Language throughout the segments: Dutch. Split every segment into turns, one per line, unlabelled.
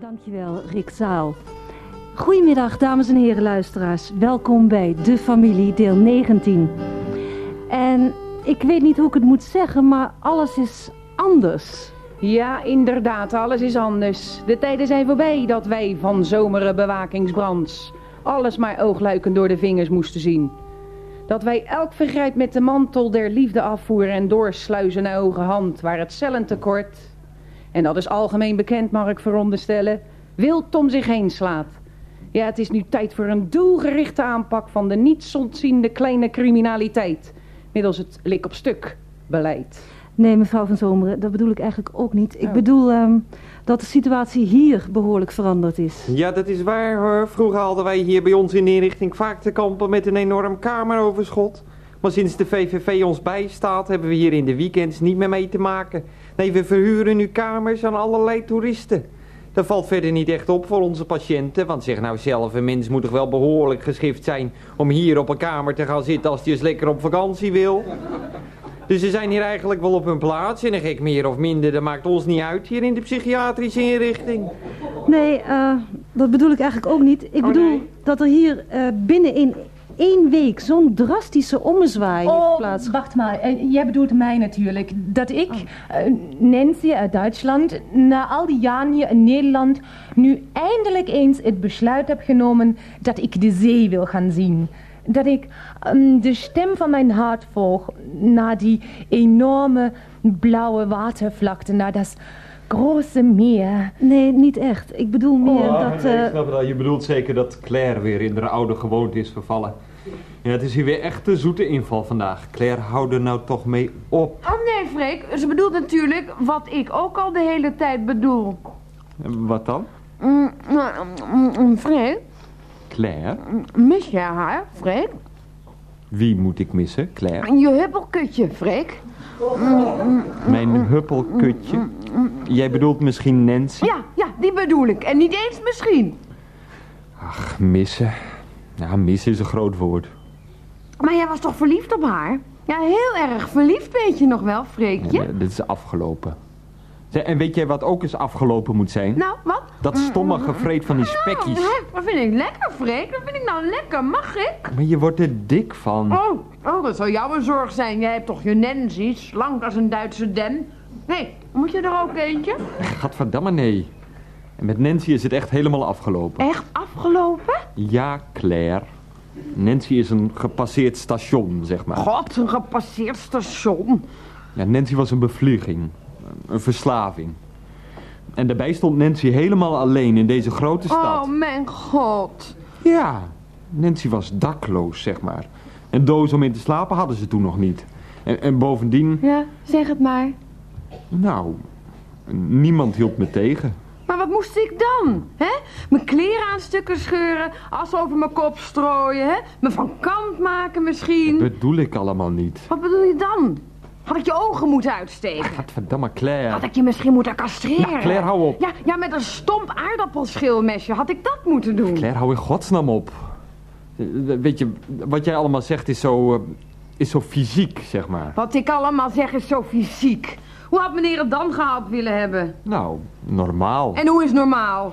Dankjewel, Rick Zaal. Goedemiddag, dames en heren luisteraars. Welkom bij De Familie, deel 19. En ik weet niet hoe ik het moet zeggen, maar alles is anders.
Ja, inderdaad, alles is anders. De tijden zijn voorbij dat wij van zomere bewakingsbrands alles maar oogluikend door de vingers moesten zien. Dat wij elk vergrijp met de mantel der liefde afvoeren en doorsluizen naar hoge hand, waar het cellen tekort, en dat is algemeen bekend, mag ik veronderstellen, wild om zich heen slaat. Ja, het is nu tijd voor een doelgerichte aanpak van de niets ontziende kleine criminaliteit, middels het lik op stuk beleid.
Nee, mevrouw van Zomeren, dat bedoel ik eigenlijk ook niet. Ik
Oh.
bedoel ehm, dat de situatie hier behoorlijk veranderd is.
Ja, dat is waar hoor. Vroeger hadden wij hier bij ons in de inrichting vaak te kampen met een enorm kameroverschot. Maar sinds de VVV ons bijstaat, hebben we hier in de weekends niet meer mee te maken. Nee, we verhuren nu kamers aan allerlei toeristen. Dat valt verder niet echt op voor onze patiënten, want zeg nou zelf, een mens moet toch wel behoorlijk geschikt zijn om hier op een kamer te gaan zitten als hij eens lekker op vakantie wil. Dus ze zijn hier eigenlijk wel op hun plaats en een gek meer of minder, dat maakt ons niet uit hier in de psychiatrische inrichting.
Nee, eh, dat bedoel ik eigenlijk ook niet. Ik
Oh,
bedoel
nee?
dat er hier eh, binnen in één week zo'n drastische ommezwaai heeft
Oh,
plaatsgevonden.
wacht maar. Eh, jij bedoelt mij natuurlijk. Dat ik, eh, Nancy uit Duitsland, na al die jaren hier in Nederland, nu eindelijk eens het besluit heb genomen dat ik de zee wil gaan zien. Dat ik ehm, de stem van mijn hart volg naar die enorme blauwe watervlakte, naar dat grote meer.
Nee, niet echt. Ik bedoel meer
Oh,
dat...
nee,
eh,
ik snap het al. Je bedoelt zeker dat Claire weer in haar oude gewoonte is vervallen. Ja, het is hier weer echt een zoete inval vandaag. Claire, hou er nou toch mee op.
Oh nee, Freek. Ze bedoelt natuurlijk wat ik ook al de hele tijd bedoel.
Wat dan?
Mm, nou, mm, mm, Freek,
Claire?
mis jij haar, Freek?
Wie moet ik missen? Claire?
Je huppelkutje, Freek.
Mijn huppelkutje? Jij bedoelt misschien Nancy?
Ja, ja, die bedoel ik. En niet eens misschien.
Ach, missen. Ja, missen is een groot woord.
Maar jij was toch verliefd op haar? Ja, heel erg verliefd, weet je nog wel, Freekje?
Ja, dit is afgelopen. En weet jij wat ook eens afgelopen moet zijn?
Nou, wat?
Dat stomme gevreed van die spekkies.
Oh, hè, dat vind ik lekker, Freek. Dat vind ik nou lekker. Mag ik?
Maar je wordt er dik van.
Oh, oh, dat zou jou een zorg zijn. Jij hebt toch je Nancy, slank als een Duitse den. Nee, moet je er ook eentje?
Gadverdamme nee. En met Nancy is het echt helemaal afgelopen.
Echt afgelopen?
Ja, Claire. Nancy is een gepasseerd station, zeg maar.
God, een gepasseerd station.
Ja, Nancy was een bevlieging. Een verslaving. En daarbij stond Nancy helemaal alleen in deze grote stad.
Oh, mijn god.
Ja, Nancy was dakloos, zeg maar. Een doos om in te slapen hadden ze toen nog niet. En, en bovendien,
Ja, zeg het maar.
nou, niemand hield me tegen.
Maar wat moest ik dan? Hè? Mijn kleren aan stukken scheuren, as over mijn kop strooien, hè? Me van kant maken misschien.
Bedoel ik allemaal niet.
Wat bedoel je dan? Had ik je ogen moeten uitsteken?
Gadverdamme, Claire.
Had ik je misschien moeten castreren?
Ja, Claire, hou op.
Ja, ja, met een stomp aardappelschilmesje had ik dat moeten doen.
Claire, hou in godsnaam op. Eh, Weet je, wat jij allemaal zegt is zo, eh, is zo fysiek, zeg maar.
Wat ik allemaal zeg is zo fysiek. Hoe had meneer het dan gehad willen hebben?
Nou, normaal.
En hoe is normaal?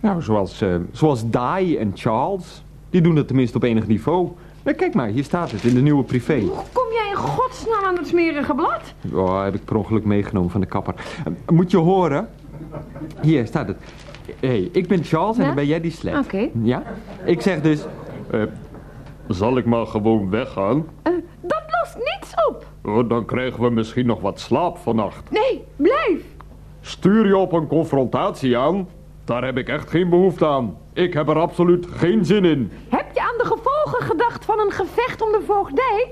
Nou, zoals, eh, zoals Di en Charles. Die doen dat tenminste op enig niveau. Maar kijk maar, hier staat het in de nieuwe privé.
Hoe kom jij in godsnaam aan het smerige blad?
Oh, heb ik per ongeluk meegenomen van de kapper. Eh, Moet je horen? Hier staat het. Hé, hey, ik ben Charles en dan ben jij die slet.
Oké.
Ja? Ik zeg dus... eh, zal ik maar gewoon weggaan?
Eh, dat lost niets op.
Oh, dan krijgen we misschien nog wat slaap vannacht.
Nee, blijf.
Stuur je op een confrontatie aan? Daar heb ik echt geen behoefte aan. Ik heb er absoluut geen zin in.
Heb je aan de gevolgen gedacht van een gevecht om de voogdij?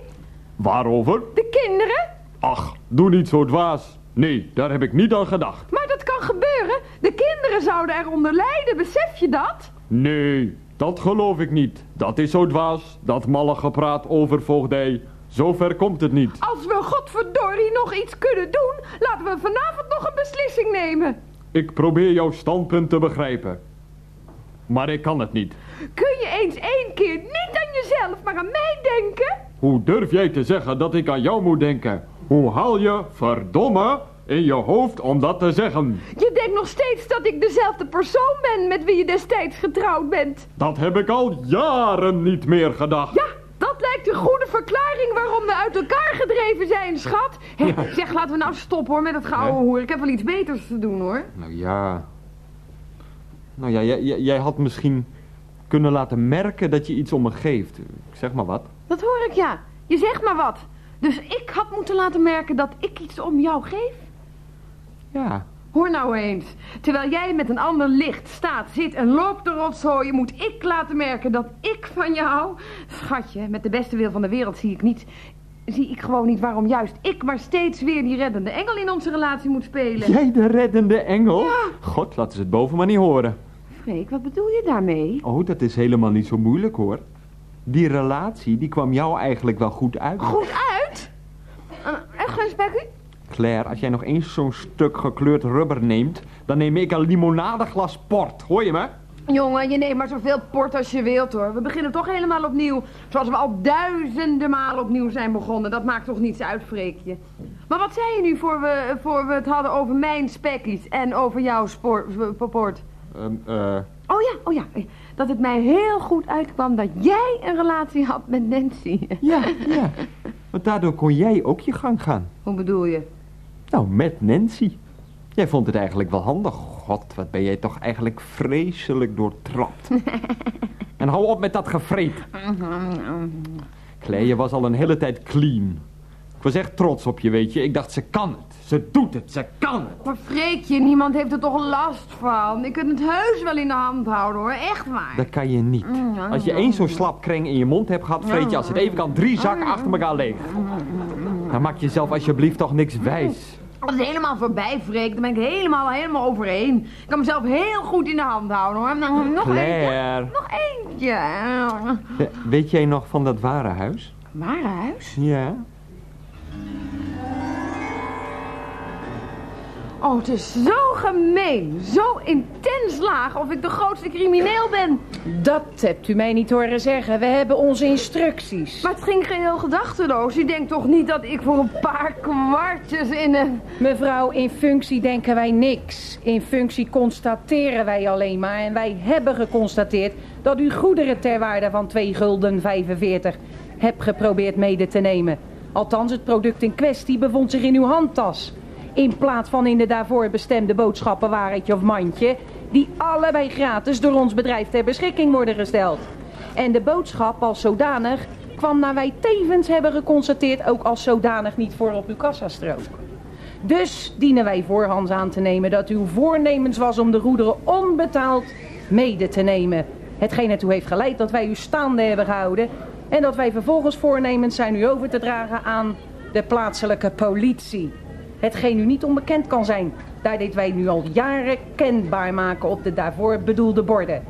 Waarover?
De kinderen?
Ach, doe niet zo dwaas. Nee, daar heb ik niet aan gedacht.
Maar dat kan gebeuren. De kinderen zouden eronder lijden, besef je dat?
Nee, dat geloof ik niet. Dat is zo dwaas, dat malle gepraat over voogdij. Zover komt het niet.
Als we godverdorie nog iets kunnen doen, laten we vanavond nog een beslissing nemen.
Ik probeer jouw standpunt te begrijpen. Maar ik kan het niet.
Kun je eens één keer niet aan jezelf, maar aan mij denken?
Hoe durf jij te zeggen dat ik aan jou moet denken? Hoe haal je, verdomme, in je hoofd om dat te zeggen?
Je denkt nog steeds dat ik dezelfde persoon ben met wie je destijds getrouwd bent.
Dat heb ik al jaren niet meer gedacht.
Ja, lijkt een goede verklaring waarom we uit elkaar gedreven zijn, schat. Hé, Zeg, laten we nou stoppen hoor met het gouden hoer. Ik heb wel iets beters te doen hoor.
Nou ja. Nou ja, jij, jij- jij had misschien kunnen laten merken dat je iets om me geeft. Ik zeg maar wat.
Dat hoor ik ja. Je zegt maar wat. Dus ik had moeten laten merken dat ik iets om jou geef?
Ja.
Hoor nou eens. Terwijl jij met een ander licht staat, zit en loopt de rotzooien... moet ik laten merken dat ik van jou. Schatje, met de beste wil van de wereld zie ik niet... zie ik gewoon niet waarom juist ik maar steeds weer die reddende engel in onze relatie moet spelen.
Jij de reddende engel? God, laten ze het boven maar niet horen.
Freek, wat bedoel je daarmee?
Oh, dat is helemaal niet zo moeilijk hoor. Die relatie, die kwam jou eigenlijk wel goed uit.
Goed uit? Uh, echt geen spekkie?
Claire, als jij nog eens zo'n stuk gekleurd rubber neemt, dan neem ik een limonadeglas port. Hoor je me?
Jongen, je neemt maar zoveel port als je wilt hoor. We beginnen toch helemaal opnieuw. Zoals we al duizenden malen opnieuw zijn begonnen. Dat maakt toch niets uit, Freekje. Maar wat zei je nu voor we, voor we het hadden over mijn spekkies en over jouw spoor, port?
Ehm, eh,
Oh ja, oh ja. Dat het mij heel goed uitkwam dat jij een relatie had met Nancy.
ja, ja. Want daardoor kon jij ook je gang gaan.
Hoe bedoel je?
Nou, met Nancy. Jij vond het eigenlijk wel handig. God, wat ben jij toch eigenlijk vreselijk doortrapt. en hou op met dat gevreet. Claire, je was al een hele tijd clean. Ik was echt trots op je, weet je. Ik dacht, ze kan het. Ze doet het, ze kan het.
Maar Freekje, niemand heeft er toch last van. Ik kan het heus wel in de hand houden hoor, echt waar.
Dat kan je niet. Als je één zo'n slap kreng in je mond hebt gehad, vreet je als het even kan drie zakken achter elkaar leeg. Dan maak jezelf alsjeblieft toch niks wijs.
Dat is helemaal voorbij, Freek. Daar ben ik helemaal, helemaal overheen. Ik kan mezelf heel goed in de hand houden hoor. Nog eentje.
Claire,
Nog eentje.
weet jij nog van dat ware huis?
Warenhuis?
Ja.
Oh, het is zo gemeen. Zo intens laag of ik de grootste crimineel ben.
Dat hebt u mij niet horen zeggen. We hebben onze instructies.
Maar het ging geheel gedachteloos. U denkt toch niet dat ik voor een paar kwartjes in een...
Mevrouw, in functie denken wij niks. In functie constateren wij alleen maar. En wij hebben geconstateerd dat u goederen ter waarde van 2 gulden 45 hebt geprobeerd mede te nemen. Althans, het product in kwestie bevond zich in uw handtas. In plaats van in de daarvoor bestemde boodschappenwagentje of mandje... die allebei gratis door ons bedrijf ter beschikking worden gesteld. En de boodschap als zodanig kwam naar wij tevens hebben geconstateerd... ook als zodanig niet voor op uw kassastrook. Dus dienen wij voorhands aan te nemen dat uw voornemens was om de goederen onbetaald mede te nemen. Hetgeen ertoe heeft geleid dat wij u staande hebben gehouden en dat wij vervolgens voornemens zijn u over te dragen aan de plaatselijke politie. Hetgeen u niet onbekend kan zijn, daar dit wij nu al jaren kenbaar maken op de daarvoor bedoelde borden.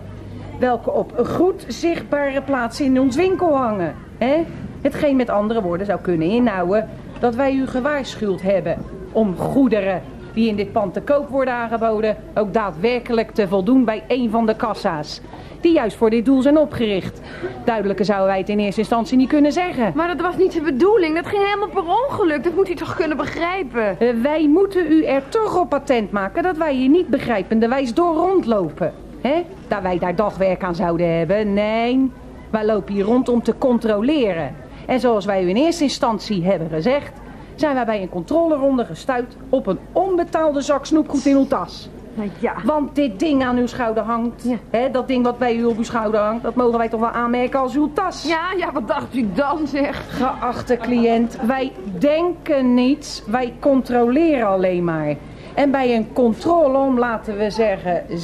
Welke op goed zichtbare plaatsen in ons winkel hangen. Hè? Hetgeen met andere woorden zou kunnen inhouden dat wij u gewaarschuwd hebben om goederen die in dit pand te koop worden aangeboden ook daadwerkelijk te voldoen bij een van de kassa's. Die juist voor dit doel zijn opgericht. Duidelijker zouden wij het in eerste instantie niet kunnen zeggen.
Maar dat was niet de bedoeling. Dat ging helemaal per ongeluk. Dat moet u toch kunnen begrijpen.
Eh, wij moeten u er toch op patent maken dat wij hier niet begrijpende wijs door rondlopen. hè? Dat wij daar dagwerk aan zouden hebben. Nee, wij lopen hier rond om te controleren. En zoals wij u in eerste instantie hebben gezegd... zijn wij bij een controleronde gestuurd op een onbetaalde zak snoepgoed in uw tas.
Nou ja.
Want dit ding aan uw schouder hangt,
Ja.
hè, dat ding wat bij u op uw schouder hangt... dat mogen wij toch wel aanmerken als uw tas.
Ja, ja, wat dacht u dan zeg?
Geachte cliënt, wij denken niets, wij controleren alleen maar. En bij een controle om, laten we zeggen, 16.11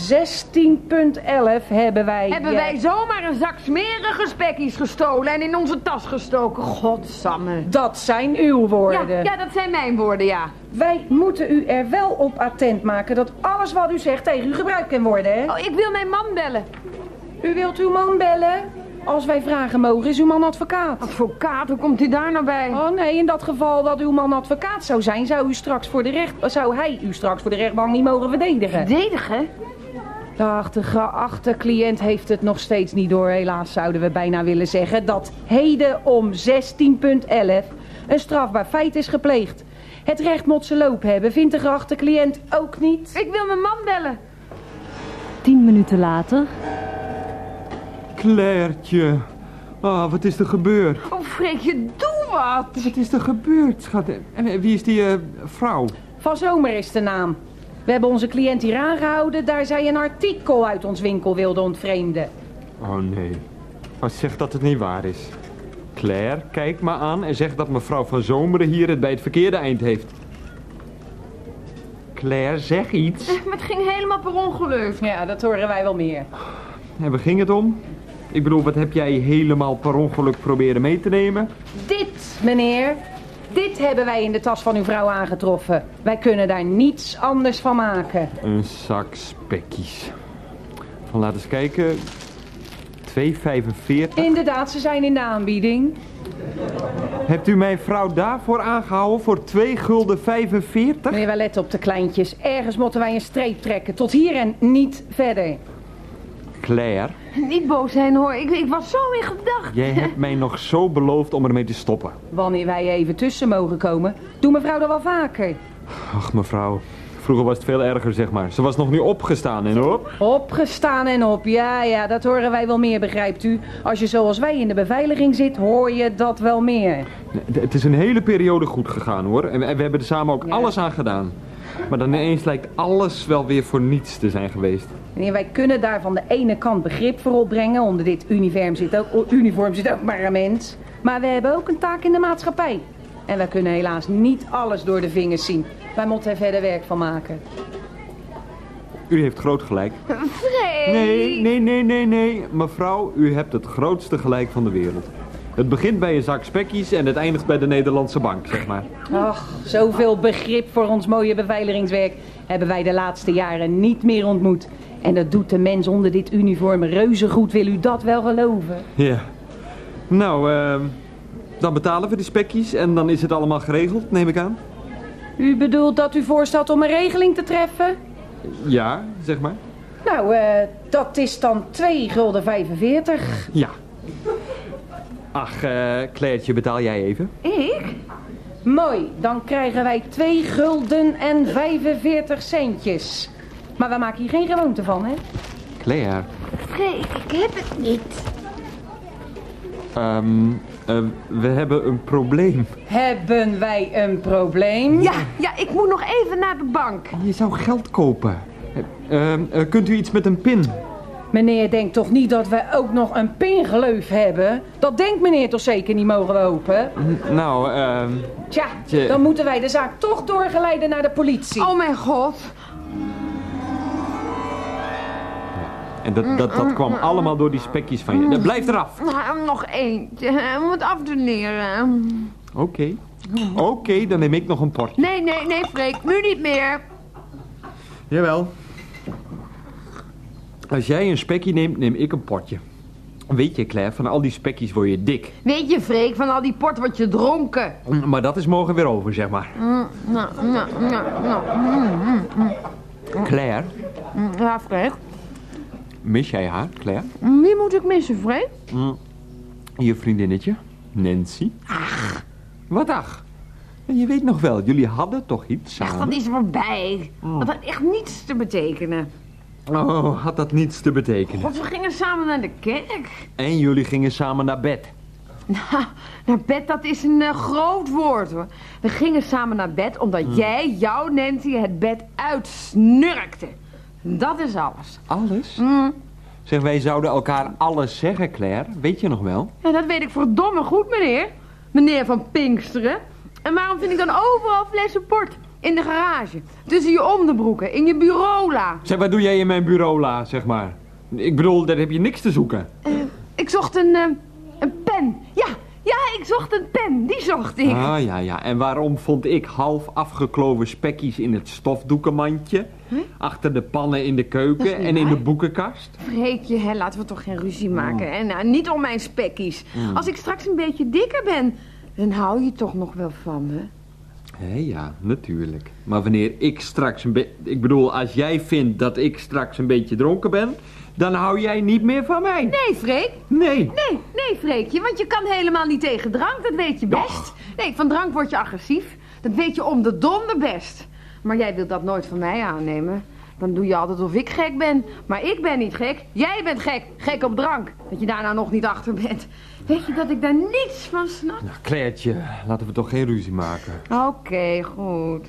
hebben wij...
Hebben wij zomaar een zak smerige spekkies gestolen en in onze tas gestoken? Godsamme.
Dat zijn uw
Ja,
woorden.
ja, dat zijn mijn woorden, ja.
Wij moeten u er wel op attent maken dat alles wat u zegt tegen u gebruikt kan worden, hè?
Oh, ik wil mijn man bellen.
U wilt uw man bellen? Als wij vragen mogen, is uw man advocaat.
Advocaat, hoe komt u daar nou bij?
Oh nee, in dat geval dat uw man advocaat zou zijn, zou, u straks voor de recht, zou hij u straks voor de rechtbank niet mogen verdedigen.
Verdedigen?
Ach, de geachte cliënt heeft het nog steeds niet door. Helaas zouden we bijna willen zeggen dat heden om 16.11 een strafbaar feit is gepleegd. Het recht moet ze loop hebben, vindt de geachte cliënt ook niet?
Ik wil mijn man bellen.
Tien minuten later.
Clairtje. Ah, wat is er gebeurd?
Oh, Freekje, doe wat.
Wat is er gebeurd, schat? En eh, wie is die eh, vrouw?
Van Zomer is de naam. We hebben onze cliënt hier aangehouden, daar zij een artikel uit ons winkel wilde ontvreemden.
Oh nee. Maar zeg dat het niet waar is. Claire, kijk me aan en zeg dat mevrouw van Zomeren hier het bij het verkeerde eind heeft. Claire, zeg iets.
Maar het ging helemaal per ongeluk.
Ja, dat horen wij wel meer.
En waar ging het om? Ik bedoel, wat heb jij helemaal per ongeluk proberen mee te nemen?
Dit, meneer, dit hebben wij in de tas van uw vrouw aangetroffen. Wij kunnen daar niets anders van maken.
Een zak spekkies. Van laten eens kijken. 2,45.
Inderdaad, ze zijn in de aanbieding.
Hebt u mijn vrouw daarvoor aangehouden voor 2 gulden 45?
Meneer, wij letten op de kleintjes. Ergens moeten wij een streep trekken. Tot hier en niet verder.
Claire,
Niet boos zijn hoor, ik, ik was zo in gedachten.
jij hebt mij nog zo beloofd om ermee te stoppen.
Wanneer wij even tussen mogen komen, doet mevrouw dat wel vaker.
Ach, mevrouw. Vroeger was het veel erger, zeg maar. Ze was nog niet opgestaan en op.
Opgestaan en op, ja, ja, dat horen wij wel meer, begrijpt u. Als je zoals wij in de beveiliging zit, hoor je dat wel meer.
Nee, Het is een hele periode goed gegaan, hoor. En we we hebben er samen ook
Ja.
alles aan gedaan. Maar dan ineens lijkt alles wel weer voor niets te zijn geweest.
Meneer, wij kunnen daar van de ene kant begrip voor opbrengen. Onder dit uniform zit ook, uniform zit ook maar een mens. Maar we hebben ook een taak in de maatschappij. En wij kunnen helaas niet alles door de vingers zien. Wij moeten er verder werk van maken.
U heeft groot gelijk.
Freek.
Nee, nee, nee, nee, nee. Mevrouw, u hebt het grootste gelijk van de wereld. Het begint bij een zak spekkies en het eindigt bij de Nederlandse bank, zeg maar.
Ach, zoveel begrip voor ons mooie beveiligingswerk hebben wij de laatste jaren niet meer ontmoet. En dat doet de mens onder dit uniform reuze goed, wil u dat wel geloven?
Ja. Nou, ehm, dan betalen we de spekkies en dan is het allemaal geregeld, neem ik aan.
U bedoelt dat u voorstelt om een regeling te treffen?
Ja, zeg maar.
Nou, eh, dat is dan 2 gulden 45.
Ja. Ach, Clairtje, betaal jij even?
Ik?
Mooi, dan krijgen wij 2 gulden en 45 centjes. Maar we maken hier geen gewoonte van, hè?
Claire.
Freek, ik heb het niet.
Ehm, eh, we hebben een probleem.
Hebben wij een probleem?
Ja, ja, ik moet nog even naar de bank.
Je zou geld kopen. Eh, kunt u iets met een pin?
Meneer denkt toch niet dat wij ook nog een pingeleuf hebben? Dat denkt meneer toch zeker niet mogen we hopen?
N- nou, ehm...
Tja,
Tje.
dan moeten wij de zaak toch doorgeleiden naar de politie.
Oh mijn god.
En dat, dat, dat kwam allemaal door die spekjes van je. Eh, Blijf eraf.
Nou, nog eentje. Om het af te leren.
Oké. Oké, dan neem ik nog een potje.
Nee, nee, nee, Freek. Nu niet meer.
Jawel. Als jij een spekje neemt, neem ik een potje. Weet je, Claire, van al die spekjes word je dik.
Weet je, Freek, van al die port word je dronken.
Maar dat is morgen weer over, zeg maar.
Nou, nou, nou, nou.
Claire,
Ja, Freek.
mis jij haar, Claire?
Wie moet ik missen, Freek?
Je vriendinnetje, Nancy. Ach. Wat ach? Je weet nog wel, jullie hadden toch iets
Ach,
samen?
dat is voorbij. Dat had echt niets te betekenen.
Oh, had dat niets te betekenen.
Want we gingen samen naar de kerk.
En jullie gingen samen naar bed.
Nou, naar bed, dat is een eh, groot woord hoor. We gingen samen naar bed omdat jij, jou Nancy, het bed uitsnurkte. Dat is alles.
Alles?
Mm.
Zeg, wij zouden elkaar alles zeggen, Claire. Weet je nog wel?
Ja, dat weet ik verdomme goed, meneer. Meneer van Pinksteren. En waarom vind ik dan overal flessen port? In de garage, tussen je onderbroeken, in je bureaula.
Zeg, wat doe jij in mijn bureau, la, zeg maar? Ik bedoel, daar heb je niks te zoeken.
Ik zocht een, eh, een pen. Ja, ja, ik zocht een pen. Die zocht ik.
Ah, ja, ja. En waarom vond ik half afgekloven spekkies in het stofdoekenmandje? Achter de pannen in de keuken en in de boekenkast?
Freekje, hè, laten we toch geen ruzie maken. En nou, niet om mijn spekkies. Als ik straks een beetje dikker ben, dan hou je toch nog wel van me.
Hé, ja, natuurlijk. Maar wanneer ik straks een beetje... Ik bedoel, als jij vindt dat ik straks een beetje dronken ben... dan hou jij niet meer van mij.
Nee, Freek.
Nee.
Nee, nee, Freekje, want je kan helemaal niet tegen drank, dat weet je best. Nee, van drank word je agressief. Dat weet je om de donder best. Maar jij wilt dat nooit van mij aannemen. Dan doe je altijd of ik gek ben. Maar ik ben niet gek. Jij bent gek. Gek op drank. Dat je daar nou nog niet achter bent. Weet je dat ik daar niets van snap?
Nou, Clairtje, laten we toch geen ruzie maken.
Oké, goed.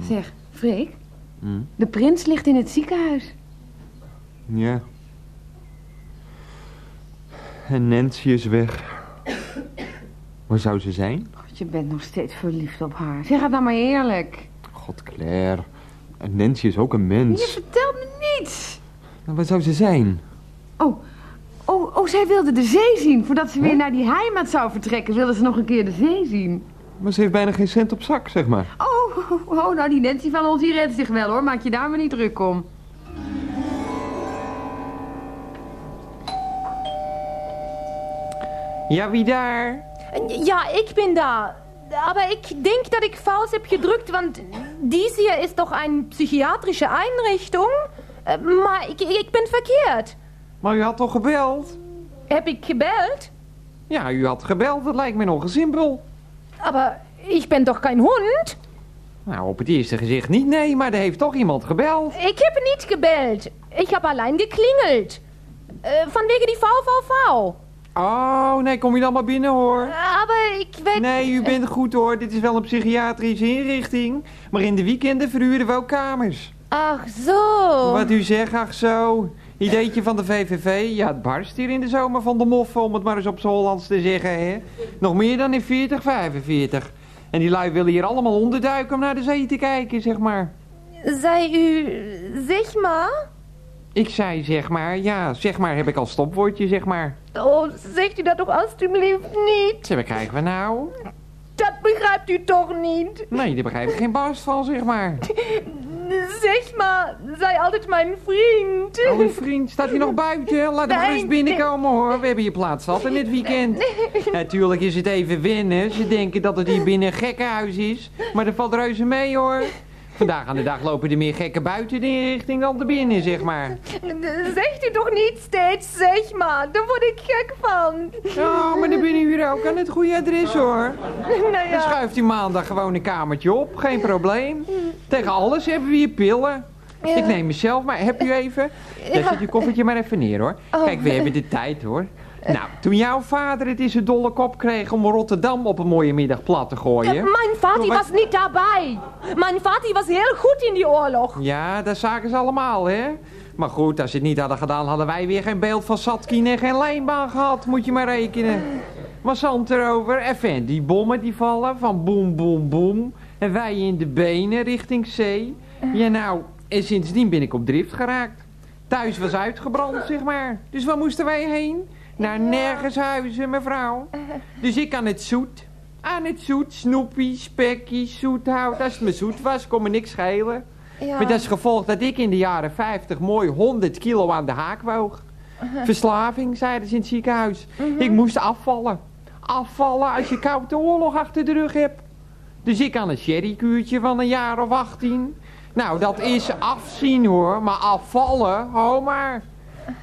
Zeg, Freek.
Hm?
De prins ligt in het ziekenhuis.
Ja. En Nancy is weg. Waar zou ze zijn?
God, je bent nog steeds verliefd op haar. Zeg het nou maar eerlijk.
God, Claire. En Nancy is ook een
Je
mens.
vertelt me niets.
Nou, waar zou ze zijn?
Oh, oh, oh, zij wilde de zee zien. Voordat ze weer naar die heimat zou vertrekken, wilde ze nog een keer de zee zien.
Maar ze heeft bijna geen cent op zak, zeg maar.
Oh, oh, oh, nou die Nancy van ons, die redt zich wel hoor. Maak je daar maar niet druk om.
Ja, wie daar?
Ja, ik ben da. Aber ik denk dat ik fout heb gedrukt, want dies hier is toch een psychiatrische Einrichtung? Äh, Maar ik, ik ben verkeerd.
Maar u had toch gebeld?
Heb ik gebeld?
Ja, u had gebeld. Dat lijkt me nog simpel.
Aber ik ben toch geen hond?
Nou, op het eerste gezicht niet, nee, maar er heeft toch iemand gebeld.
Ik heb niet gebeld. Ik heb alleen geklingeld. Uh, vanwege die VVV.
Oh, nee, kom je dan maar binnen hoor.
Aber ik weet...
Nee, u bent goed hoor. Dit is wel een psychiatrische inrichting. Maar in de weekenden verhuren we ook kamers.
Ach zo.
Wat u zegt, ach zo. Ideetje van de VVV. Ja, het barst hier in de zomer van de moffen, om het maar eens op z'n Hollands te zeggen, hè. Nog meer dan in 40, 45. En die lui willen hier allemaal onderduiken om naar de zee te kijken, zeg maar.
Zei u, zeg maar.
Ik zei, zeg maar, ja, zeg maar heb ik al stopwoordje, zeg maar.
Oh, zegt u dat toch alstublieft niet?
Zeg, wat krijgen we nou?
Dat begrijpt u toch niet?
Nee, daar begrijp ik geen barst van, zeg maar.
Zeg maar, zij altijd mijn vriend.
Oh, een vriend, staat hij nog buiten? Laat hem gerust binnenkomen, hoor. We hebben je plaats zat in dit weekend. Natuurlijk is het even wennen. Ze denken dat het hier binnen een gekkenhuis is. Maar dat valt reuze mee, hoor. Vandaag aan de dag lopen er meer gekken buiten de inrichting dan er binnen, zeg maar.
Zegt u toch niet steeds, zeg maar. Daar word ik gek van.
Oh, maar dan ben u hier ook aan het goede adres, hoor.
Nou
Dan
ja,
schuift u maandag gewoon een kamertje op. Geen probleem. Tegen alles hebben we hier pillen.
Ja.
Ik neem mezelf, maar heb u even... Daar zet uw koffertje maar even neer, hoor.
Oh.
Kijk, we hebben de tijd, hoor. Nou, toen jouw vader het in zijn dolle kop kreeg om Rotterdam op een mooie middag plat te gooien...
mijn vader was niet daarbij. Mijn vader was heel goed in die oorlog.
Ja, dat zagen ze allemaal, hè? Maar goed, als ze het niet hadden gedaan, hadden wij weer geen beeld van Satkin en geen lijnbaan gehad. Moet je maar rekenen. Maar zand erover. Even, die bommen die vallen van boem, boem, boem. En wij in de benen richting zee. Ja, nou, en sindsdien ben ik op drift geraakt. Thuis was uitgebrand, zeg maar. Dus waar moesten wij heen? Naar nergens huizen, mevrouw. Dus ik aan het zoet. Aan het zoet, snoepie, spekkie, zoethout. Als het me zoet was, kon me niks schelen.
Ja.
Met als gevolg dat ik in de jaren 50 mooi 100 kilo aan de haak woog. Verslaving, zeiden ze in het ziekenhuis. Ik moest afvallen. Afvallen als je koude oorlog achter de rug hebt. Dus ik aan een sherrykuurtje van een jaar of 18. Nou, dat is afzien hoor. Maar afvallen, ho maar.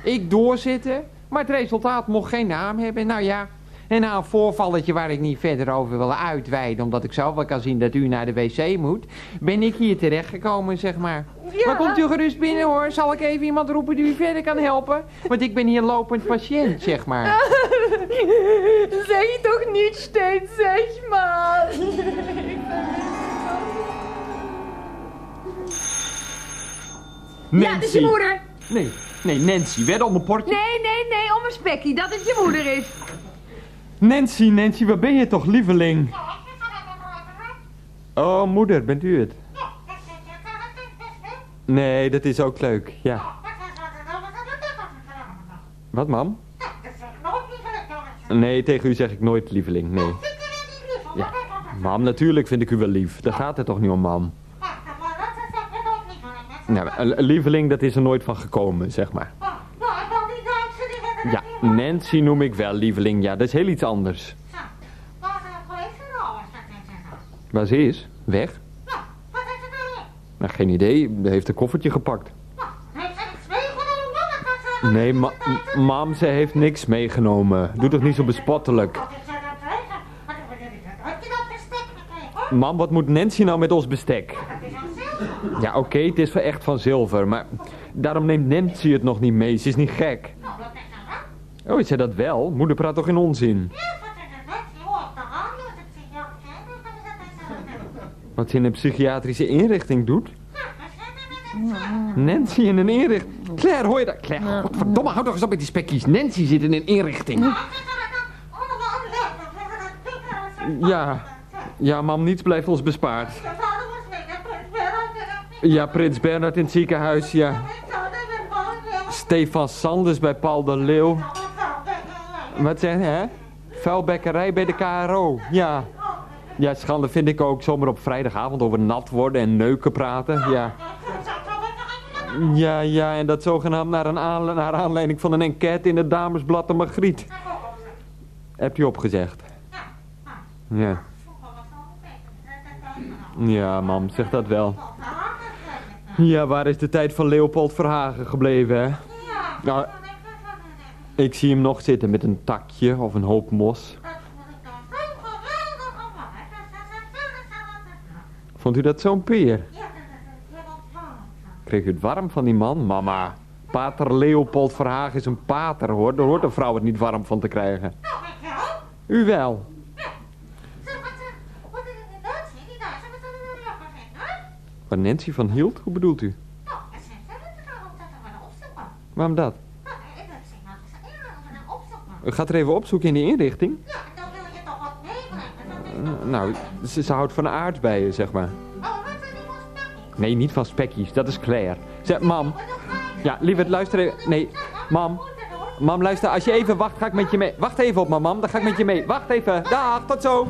Ik doorzitten. Maar het resultaat mocht geen naam hebben. Nou ja, en na een voorvalletje waar ik niet verder over wil uitweiden... omdat ik zelf wel kan zien dat u naar de wc moet... ben ik hier terechtgekomen, zeg maar.
Ja.
Maar komt u gerust binnen, hoor. Zal ik even iemand roepen die u verder kan helpen? Want ik ben hier lopend patiënt, zeg maar.
Zeg toch niet steeds, zeg maar.
Ja, dat is je moeder.
Nee, nee, Nancy, werd om een portje.
Nee, nee, nee, om een spekkie. Dat het je moeder is.
Nancy, Nancy, waar ben je toch, lieveling? Oh, moeder, bent u het? Nee, dat is ook leuk, ja. Wat, mam? Nee, tegen u zeg ik nooit lieveling, nee. Ja, mam, natuurlijk vind ik u wel lief. Daar gaat het toch niet om, mam. Nou, een- lieveling, dat is er nooit van gekomen, zeg maar. Ja, Nancy noem ik wel lieveling, ja, dat is heel iets anders. Waar ze is? Weg? Nou, geen idee. Hij heeft een koffertje gepakt. Nee, ma mam, ze heeft niks meegenomen. Doe toch niet zo bespottelijk.
Mam, wat moet Nancy nou met ons bestek? Ja, oké, het is wel echt van zilver, maar daarom neemt Nancy het nog niet mee. Ze is niet gek. Oh, is zij dat wel? Moeder praat toch in onzin? Wat ze in een psychiatrische inrichting doet? Nancy in een inrichting. Claire, hoor je dat? Claire, godverdomme, hou toch eens op met die spekjes. Nancy zit in een inrichting. Ja, ja, mam, niets blijft ons bespaard. Ja, Prins Bernhard in het ziekenhuis, ja. Stefan Sanders bij Paul de Leeuw. Wat zeg je, hè? Vuilbekkerij bij de KRO, ja. Ja, schande vind ik ook zomaar op vrijdagavond over nat worden en neuken praten, ja. Ja, ja, en dat zogenaamd naar, een naar aanleiding van een enquête in het damesblad de Margriet. Hebt u opgezegd? Ja. Ja, mam, zeg dat wel. Ja, waar is de tijd van Leopold Verhagen gebleven, hè? Nou, ik zie hem nog zitten met een takje of een hoop mos. Vond u dat zo'n peer? Kreeg u het warm van die man, mama? Pater Leopold Verhagen is een pater, hoor. Daar hoort een vrouw het niet warm van te krijgen. U wel. Waar Nancy van hield? Hoe bedoelt u? Waarom dat? U gaat er even opzoeken in die inrichting? Eh, Nou, ze, ze houdt van aardbeien, zeg maar. Nee, niet van spekjes. Dat is Claire. Zeg, mam. Ja, lieverd, luister even. Nee, mam. Mam, luister. Als je even wacht, ga ik met je mee. Wacht even op me, mam. Dan ga ik met je mee. Wacht even. Dag, tot zo.